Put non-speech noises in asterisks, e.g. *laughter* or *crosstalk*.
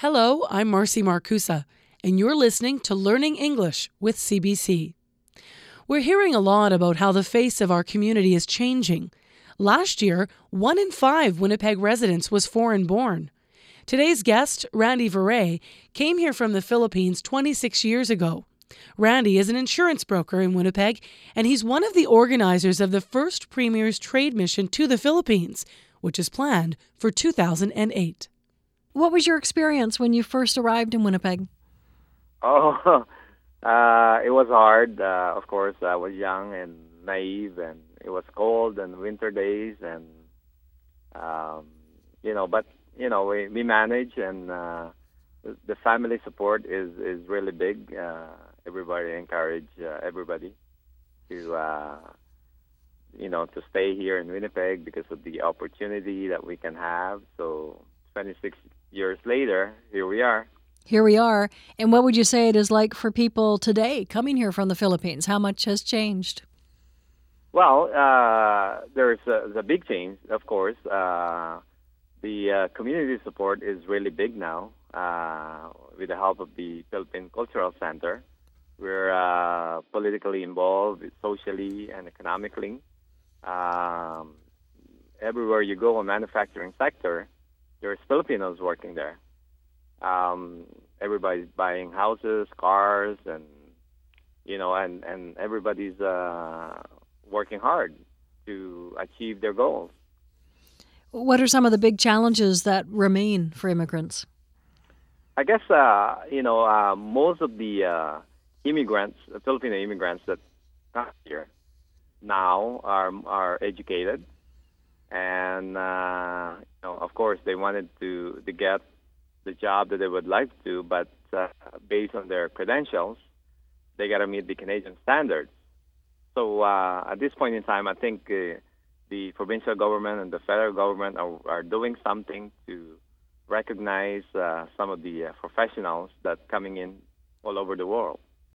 Hello, I'm Marcy Markusa, and you're listening to Learning English with CBC. We're hearing a lot about how the face of our community is changing. Last year, one in five Winnipeg residents was foreign born. Today's guest, Randy Veray, came here from the Philippines 26 years ago. Randy is an insurance broker in Winnipeg, and he's one of the organizers of the first Premier's trade mission to the Philippines, which is planned for 2008. What was your experience when you first arrived in Winnipeg? Oh, *laughs* uh, it was hard. Uh, of course, I was young and naive, and it was cold and winter days, and um, you know, but you know, we we manage, and uh, the family support is is really big. Uh, everybody encourage uh, everybody to uh, you know to stay here in Winnipeg because of the opportunity that we can have. So 26 years later, here we are. Here we are. And what would you say it is like for people today coming here from the Philippines? How much has changed? Well, uh, there's a, a, big change, of course. Uh, the uh, community support is really big now uh, with the help of the Philippine Cultural Center. We're uh, politically involved, socially and economically. Um, everywhere you go a manufacturing sector, there's Filipinos working there. Um, everybody's buying houses, cars, and you know, and and everybody's uh, working hard to achieve their goals. What are some of the big challenges that remain for immigrants? I guess uh, you know uh, most of the uh, immigrants, Filipino immigrants that come here now are are educated and uh, know, of course, they wanted to to get the job that they would like to, but uh, based on their credentials, they got to meet the Canadian standards. So uh, at this point in time, I think uh, the provincial government and the federal government are, are doing something to recognize uh, some of the uh, professionals that coming in all over the world.